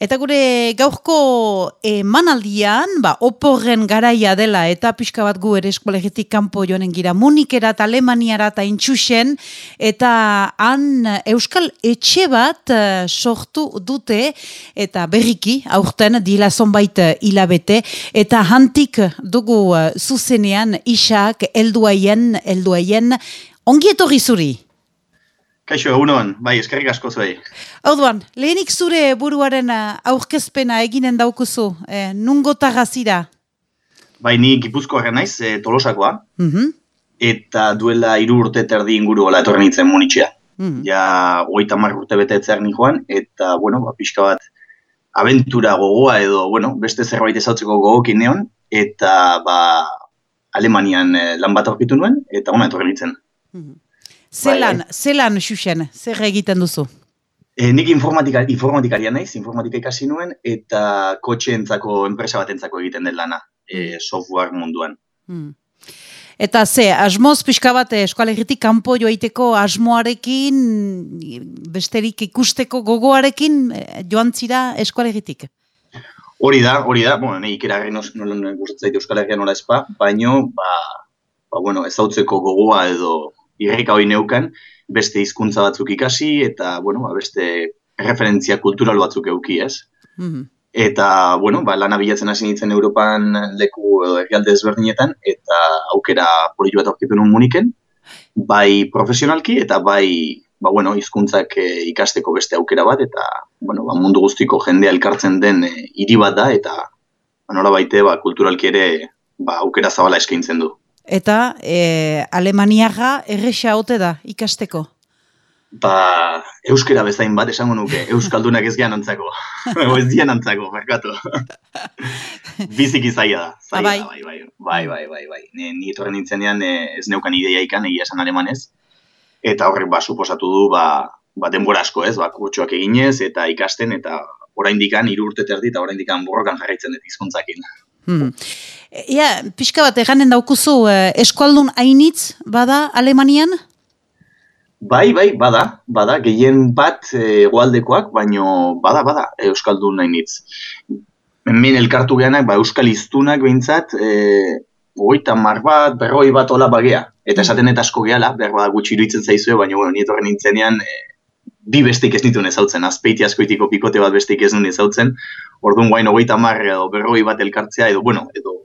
Eta gure gaurko emanaldian, ba, oporren garaia dela eta pixka bat gu ere eskolegitik kanpo joanen gira Munikera eta Alemaniara eta intxusen eta han Euskal etxe bat uh, sortu dute eta berriki aurten dila zonbait hilabete eta hantik dugu uh, zuzenean isak elduaien, elduaien ongi etorri zuri. Kaixo, egunon, bai, eskerrik asko zuei. Orduan, lehenik zure buruaren eh, aurkezpena eginen daukuzu, eh, nungo tagazira? Bai, ni gipuzko naiz, eh, tolosakoa, Mm eta duela hiru urte terdi inguru gola etorren itzen munitxea. -hmm. Ja, hogeita mar urte bete etzer joan, eta, bueno, ba, pixka bat, aventura gogoa edo, bueno, beste zerbait ezautzeko gogokin neon, eta, ba, Alemanian lan bat aurkitu nuen, eta ona etorren itzen. Zelan, Bai, zelan, Xuxen, zer egiten duzu? E, nik informatika, informatikaria naiz, informatika ikasi nuen, eta kotxeentzako, enpresa batentzako egiten den lana, e, software munduan. Hmm. Eta ze, asmoz pixka bat eh, eskualegitik kanpo joaiteko asmoarekin, besterik ikusteko gogoarekin eh, joan zira eskualegitik? Hori da, hori da, bueno, nahi ikera nos, nola gustatzen Euskal Herria nola espa, baino, ba, ba, bueno, ezautzeko gogoa edo irrika hori neukan, beste hizkuntza batzuk ikasi, eta, bueno, ba, beste referentzia kultural batzuk euki, ez? Mhm. Eta, bueno, ba, lana bilatzen hasi nintzen Europan leku edo herrialde ezberdinetan, eta aukera polio bat aurkitu nun muniken, bai profesionalki eta bai, ba, bueno, hizkuntzak eh, ikasteko beste aukera bat, eta, bueno, ba, mundu guztiko jendea elkartzen den eh, hiri bat da, eta, ba, nola baite, ba, kulturalki ere, ba, aukera zabala eskaintzen du. Eta e, Alemaniaga erresa ote da ikasteko? Ba, euskera bezain bat esango nuke, euskaldunak ez gian antzako. ez dian antzako, merkatu. Biziki zaila da. Zaila, bai. da, bai, bai, bai, bai, bai, bai. Ni, ni etorren nintzenean ez neukan ideia ikan, egia esan alemanez. Eta horrek ba, suposatu du, ba, ba denbora asko ez, ba, kurtsuak eginez, eta ikasten, eta oraindikan hiru urte terdi, eta oraindikan borrokan jarraitzen dut hizkuntzakin. Hmm. Ia, pixka bat eganen daukuzu, eh, eskualdun hainitz bada Alemanian? Bai, bai, bada, bada, gehien bat eh, hegoaldekoak, baino bada, bada, Euskaldun nahi nitz. Hemen elkartu gehanak, ba, Euskal iztunak behintzat, e, goita mar bat, berroi bat hola bagea. Eta esaten eta asko gehala, behar bada gutxi iruditzen zaizue, baina, bueno, ni etorren nintzenean, e, bi bestik ez nituen ezautzen, azpeiti askoitiko pikote bat bestik ez nuen ezautzen, orduan guain hogeita mar edo berroi bat elkartzea, edo, bueno, edo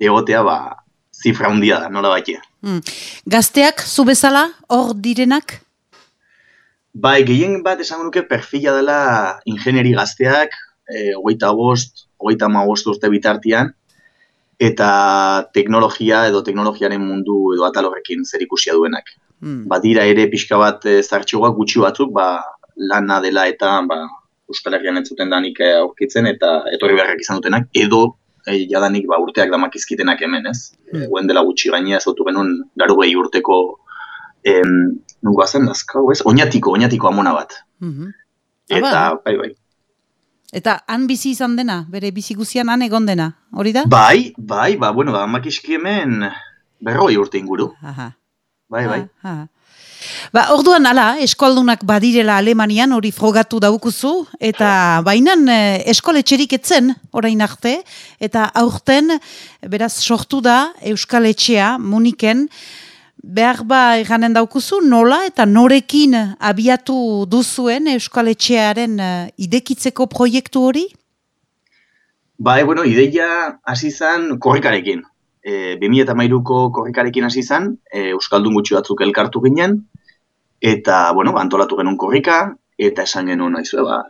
egotea, ba, zifra handia da, nola batia. Hmm. Gazteak, zu bezala, hor direnak? Bai, gehien bat esango nuke perfila dela ingenieri gazteak, e, hogeita bost, hogeita bost urte bitartian, eta teknologia edo teknologiaren mundu edo atal horrekin zer ikusia duenak. Hmm. Badira ere pixka bat e, zartxoak gutxi batzuk, ba, lana dela eta ba, Euskal Herrian ez zuten danik e, aurkitzen eta etorri beharrak izan dutenak, edo e, jadanik ba, urteak damakizkitenak hemen, ez? Hmm. E, guen dela gutxi gainea zautu genuen laro behi urteko em, nungo zen dazkau, ez? Oñatiko, oñatiko amona bat. Mhm. Ah, Eta, ba. bai, bai. Eta han bizi izan dena, bere bizi guzian han egon dena, hori da? Bai, bai, ba, bueno, ba, makiski hemen berroi urte inguru. Aha. Bai, bai. Ah, ah. Ba, orduan ala, eskoldunak badirela Alemanian hori frogatu daukuzu, eta bainan eh, eskoletxerik etzen orain arte, eta aurten, beraz, sortu da Euskal Etxea, Muniken, behar ba eganen daukuzu, nola eta norekin abiatu duzuen Euskal Etxearen eh, idekitzeko proiektu hori? Bai, bueno, ideia hasi zan korrikarekin. E, 2013ko korrikarekin hasi zan, e, Euskaldun gutxi batzuk elkartu ginen, eta, bueno, ba, antolatu genuen korrika, eta esan genuen, naizue, ba,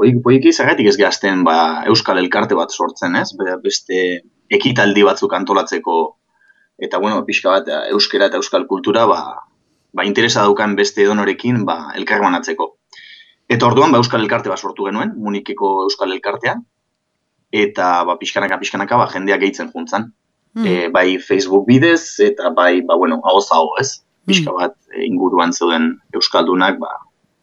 poik, zergatik ez gehazten ba, Euskal Elkarte bat sortzen, ez? Be- Beste ekitaldi batzuk antolatzeko, eta, bueno, pixka bat, euskera eta euskal kultura, ba, ba interesa daukan beste edonorekin, ba, elkarbanatzeko. Eta orduan, ba, Euskal Elkarte bat sortu genuen, Munikeko Euskal Elkartea, eta, ba, pixkanaka, pixkanaka, ba, jendeak gehitzen juntzan. Hmm. E, bai Facebook bidez, eta bai, ba, bueno, hau hau, ez? Pixka bat e, inguruan zeuden Euskaldunak, ba,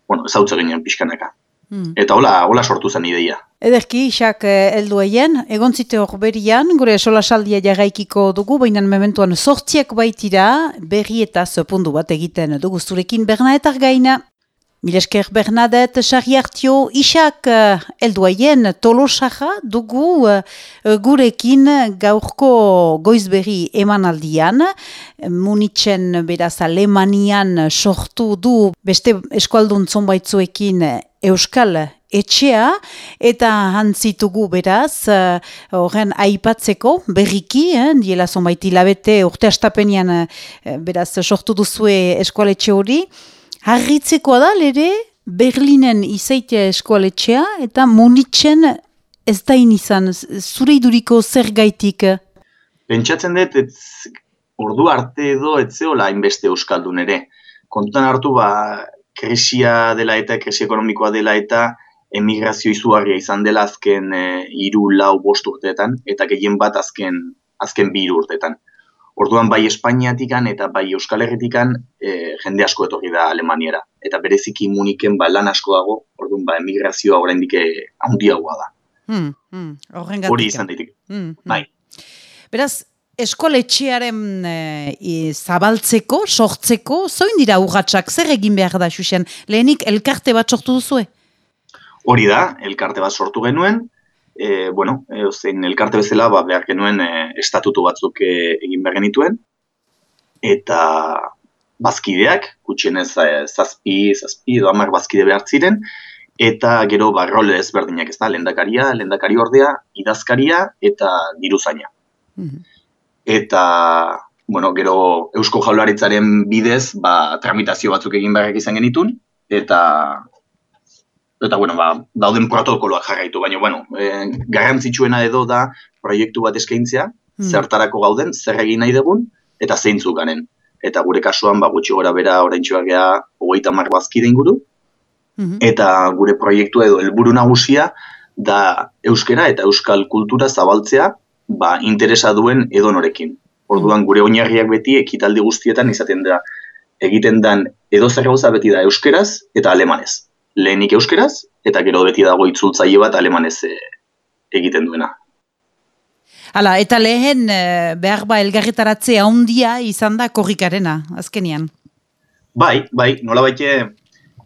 bueno, ezautze ginen pixkanaka. Hmm. Eta hola, hola sortu zen ideia. Ederki, isak eh, heldu eien, egon zite hor berian, gure solasaldia jarraikiko dugu, baina mementuan sortziak baitira, berri eta pundu bat egiten dugu zurekin Bernaetar gaina. Milesker Bernadette Sarriartio isak uh, elduaien tolosaja dugu uh, gurekin gaurko goizberri emanaldian. Munitzen beraz Alemanian sortu du beste eskualdun zonbaitzuekin Euskal etxea eta hantzitugu beraz horren aipatzeko berriki, eh, diela zonbait hilabete urte astapenian uh, beraz sortu duzue eskualetxe hori. Harritzekoa da, lere, Berlinen izaite eskoaletxea eta Munitzen ez da izan, zure iduriko zer gaitik? Pentsatzen dut, ez, ordu arte edo etzeola hainbeste euskaldun ere. Kontutan hartu, ba, kresia dela eta, kresi ekonomikoa dela eta, emigrazio izugarria izan dela azken e, iru lau bost urteetan, eta gehien bat azken, azken bi urteetan. Orduan bai Espainiatikan eta bai Euskal Herritikan e, jende asko etorri da Alemaniera. Eta bereziki muniken ba, lan asko dago, orduan ba, emigrazioa oraindik eh, handiagoa da. Hmm, hmm, Hori izan ditik. Hmm, hmm. Bai. Beraz, eskoletxearen e, zabaltzeko, sortzeko, zoin dira urratxak, zer egin behar da, Xuxen? Lehenik, elkarte bat sortu duzue? Hori da, elkarte bat sortu genuen, e, bueno, e, zein elkarte bezala ba, behar genuen e, estatutu batzuk e, egin behar genituen, eta bazkideak, gutxienez e, zazpi, zazpi edo amak bazkide behar ziren, eta gero ba, role ezberdinak ez da, lendakaria, lendakari ordea, idazkaria eta diruzaina. Mm Eta, bueno, gero Eusko Jaularitzaren bidez, ba, tramitazio batzuk egin behar izan genitun, eta eta bueno, ba, dauden protokoloak jarraitu, baina bueno, e, garrantzitsuena edo da proiektu bat eskaintzea, hmm. zertarako gauden, zer egin nahi dugun, eta zeintzuk garen. Eta gure kasuan, ba, gutxi gora bera, orain txuagea, hogeita marbazkide inguru, hmm. eta gure proiektu edo helburu nagusia, da euskera eta euskal kultura zabaltzea, ba, interesa duen edo norekin. Orduan, gure oinarriak beti, ekitaldi guztietan izaten da, egiten dan edo zer gauza beti da euskeraz eta alemanez lehenik euskeraz, eta gero beti dago itzultzaile bat alemanez e, egiten duena. Hala, eta lehen e, behar ba elgarretaratzea handia izan da korrikarena, azkenian? Bai, bai, nola baite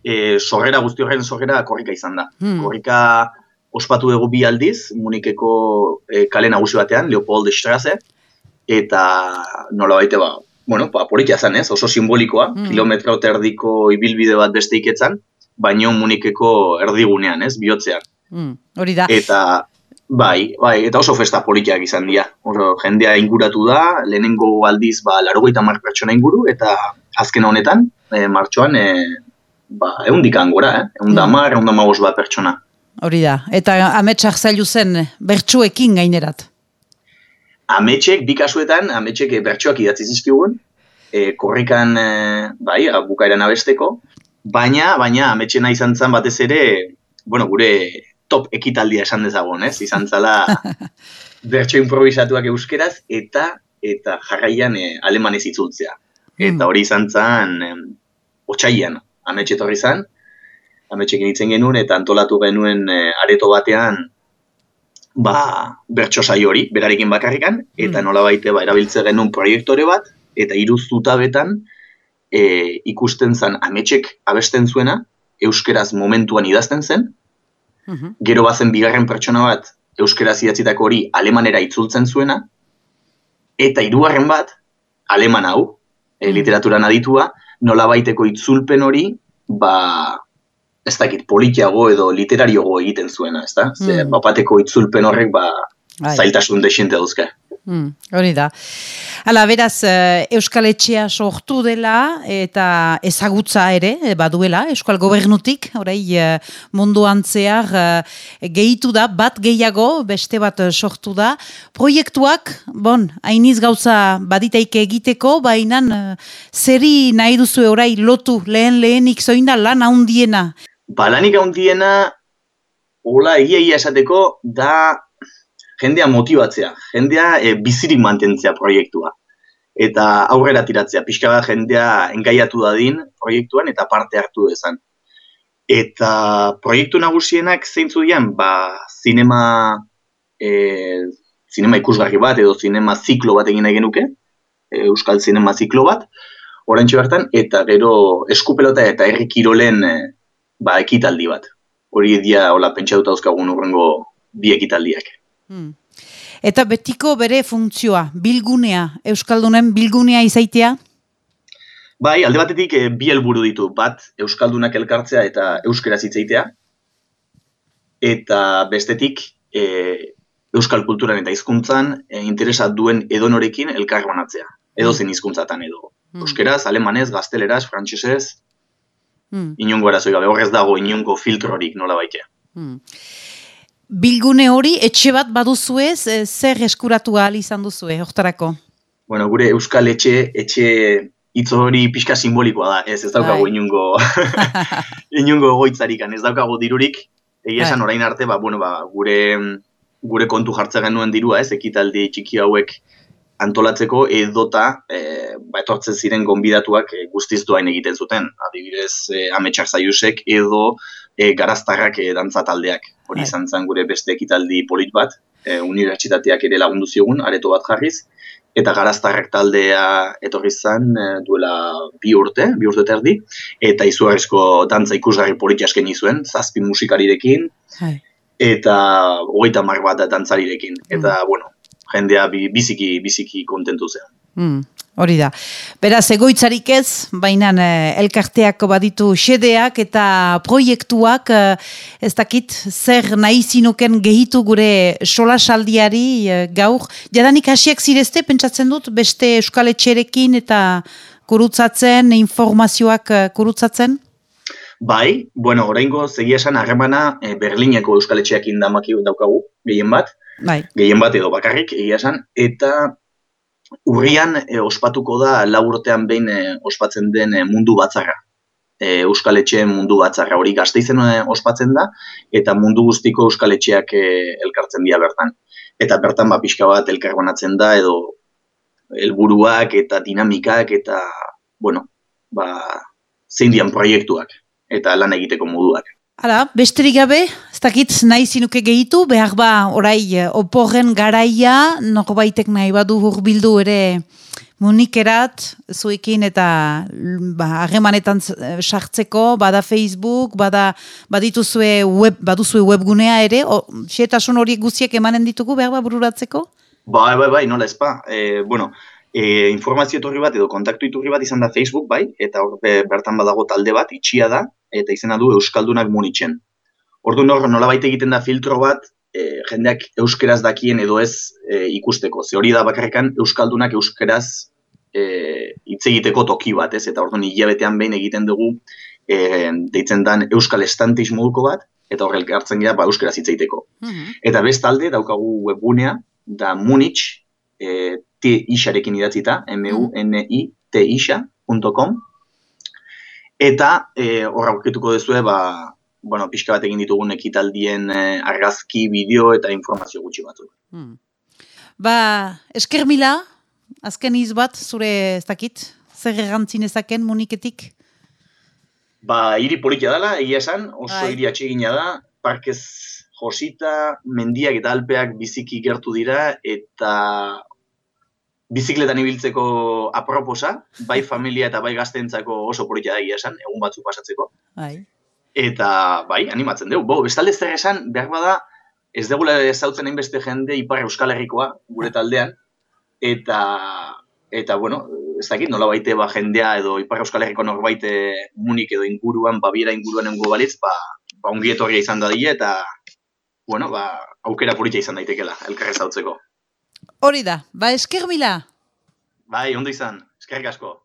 e, sorrera, guzti horren sorrera korrika izan da. Hmm. Korrika ospatu dugu bi aldiz, munikeko e, kale nagusi batean, Leopold Strasse, eta nola baite ba, bueno, ba, polikia zan ez, oso simbolikoa, hmm. kilometra erdiko ibilbide bat beste iketzan, baino munikeko erdigunean, ez, bihotzean. Mm, hori da. Eta, bai, bai, eta oso festa politiak izan dira. Oso, jendea inguratu da, lehenengo aldiz, ba, laro mark pertsona inguru, eta azken honetan, e, martxoan, e, ba, egun dikan gora, eh? egun da mm. mar, egun da bat pertsona. Hori da, eta ametsak zailu zen, bertsuekin gainerat. Ametsek, bi kasuetan, ametsek bertsuak idatzi zizkigun, e, korrikan, e, bai, bukaeran abesteko, Baina, baina, ametxena izan zen batez ere, bueno, gure top ekitaldia esan dezagon, ez? Izan zala bertso improvisatuak euskeraz eta eta jarraian e, alemanez itzultzea. Eta hmm. hori izan zen, e, otxaian, ametxe torri zen, ametxekin itzen genuen eta antolatu genuen e, areto batean ba, bertso sai hori, berarekin bakarrikan, eta hmm. nola baite ba, erabiltze genuen proiektore bat, eta iruztuta betan, e, ikusten zen ametxek abesten zuena, euskeraz momentuan idazten zen, mhm. gero bazen bigarren pertsona bat, euskeraz idatzitako hori alemanera itzultzen zuena, eta hirugarren bat, aleman hau, e, mhm. literaturan aditua, nola baiteko itzulpen hori, ba, ez dakit, politiago edo literariogo egiten zuena, ez da? Mm. bapateko itzulpen horrek, ba, Ai. zailtasun desinte dauzke. Hmm, hori da. Hala, beraz, uh, Euskal Etxea sortu dela eta ezagutza ere, eh, baduela, Euskal Gobernutik, orai, uh, mundu antzear, gehitu da, bat gehiago, beste bat sortu da. Proiektuak, bon, hainiz gauza baditaike egiteko, baina zeri nahi duzu orai lotu lehen lehenik zoinda lan haundiena? Ba, lanik haundiena, hola, egia esateko, da jendea motibatzea, jendea e, bizirik mantentzea proiektua. Eta aurrera tiratzea, pixka bat jendea engaiatu dadin proiektuan eta parte hartu dezan. Eta proiektu nagusienak zeintzu dian, ba, zinema, e, zinema ikusgarri bat edo zinema ziklo bat egin nahi genuke, e, euskal zinema ziklo bat, orain bertan, eta gero eskupelota eta herri kirolen e, ba, ekitaldi bat. Hori dia, hola, pentsa dut dauzkagun urrengo bi ekitaldiak. Hmm. Eta betiko bere funtzioa, bilgunea, Euskaldunen bilgunea izaitea? Bai, alde batetik e, bi helburu ditu. Bat, Euskaldunak elkartzea eta Euskaraz hitzeitea. Eta bestetik, e, Euskal kulturan eta hizkuntzan e, interesa duen edonorekin elkar banatzea. Edo zen hizkuntzatan edo. Hmm. Euskeraz, alemanez, gazteleraz, frantsesez, hmm. inungo arazoi gabe, horrez dago inungo filtrorik nola baite. Hmm. Bilgune hori, etxe bat baduzuez, zer eskuratu ahal izan duzue, hortarako? Bueno, gure Euskal etxe, etxe hitz hori pixka simbolikoa da, ez ez daukago bai. inungo, inungo goitzarikan, ez daukago dirurik, egia esan bai. orain arte, ba, bueno, ba, gure, gure kontu jartza genuen dirua, ez, ekitaldi txiki hauek antolatzeko edota e, ba, etortzen ziren gonbidatuak e, guztiz doain egiten zuten. Adibidez, e, ametsak zaiusek edo e, garaztarrak e, dantza taldeak. Hori bai. izan zen gure beste ekitaldi polit bat, e, unibertsitateak ere lagundu ziogun, areto bat jarriz eta garaztarrak taldea etorri zen e, duela bi urte, bi urte terdi, eta izugarrizko dantza ikusgarri politia esken zuen, zazpi musikarirekin, Hai. eta hogeita mar bat dantzarirekin. Mm. Eta, bueno, jendea biziki, biziki kontentu zen. Mm. Hori da. Beraz, egoitzarik ez, baina eh, elkarteak baditu xedeak eta proiektuak eh, ez dakit zer nahi zinuken gehitu gure solasaldiari eh, gaur. Jadanik hasiak zirezte, pentsatzen dut, beste euskal etxerekin eta kurutzatzen, informazioak kurutzatzen? Bai, bueno, oraingo zegia esan harremana eh, Berlineko euskal etxeak indamaki daukagu, gehien bat. Bai. Gehien bat edo bakarrik, egia esan, eta urrian e, ospatuko da lau urtean behin e, ospatzen den e, mundu batzarra. E, Euskal Etxeen mundu batzarra hori gazteizen ospatzen da, eta mundu guztiko Euskal Etxeak e, elkartzen dira bertan. Eta bertan ba, pixka bat elkarbanatzen da, edo helburuak eta dinamikak eta, bueno, ba, zein dian proiektuak eta lan egiteko moduak. Hala, besterik gabe, ez dakit nahi zinuke gehitu, behar ba, orai, eh, oporren garaia, noko baitek nahi badu hurbildu ere munikerat, zuekin eta ba, harremanetan eh, sartzeko, bada Facebook, bada badituzue web, baduzue webgunea ere, o, xetasun horiek guziek emanen ditugu, behar ba, bururatzeko? Bai, bai, bai, nola ezpa. E, bueno, e, informazio etorri bat edo kontaktu iturri bat izan da Facebook, bai, eta hor bertan badago talde bat, itxia da, eta izena du Euskaldunak munitzen. Ordu nor, nola baita egiten da filtro bat, e, jendeak euskeraz dakien edo ez e, ikusteko. Ze hori da bakarrikan Euskaldunak euskeraz e, hitz egiteko toki bat, ez? Eta ordu hilabetean behin egiten dugu e, deitzen dan Euskal Estantis moduko bat, eta horrek hartzen gara ba, euskeraz hitz egiteko. Mm Eta bestalde daukagu webgunea, da Munich, e, t isarekin idatzita, m u n i t isa.com, Eta e, hor aurkituko duzue, ba, bueno, pixka bat egin ditugun ekitaldien e, argazki, bideo eta informazio gutxi batzuk. Hmm. Ba, esker mila, azken iz bat, zure ez dakit, zer erantzin ezaken muniketik? Ba, hiri polikia dela, egia esan, oso Ai. hiri atxegina da, parkez josita, mendiak eta alpeak biziki gertu dira, eta bizikletan ibiltzeko aproposa, bai familia eta bai gaztentzako oso politia da esan, egun batzuk pasatzeko. Bai. Eta, bai, animatzen dugu. Bo, bestalde zer esan, behar bada, ez degula ezautzen hainbeste jende Ipar Euskal Herrikoa, gure taldean, eta, eta bueno, ez dakit, nola baite ba, jendea edo Ipar Euskal Herriko norbait munik edo inguruan, babiera inguruan engo balitz, ba, ba ungietorria izan da eta, bueno, ba, aukera politia izan daitekela, elkarrez hautzeko. Hori da, ba esker mila. Bai, ondo izan, eskerrik asko.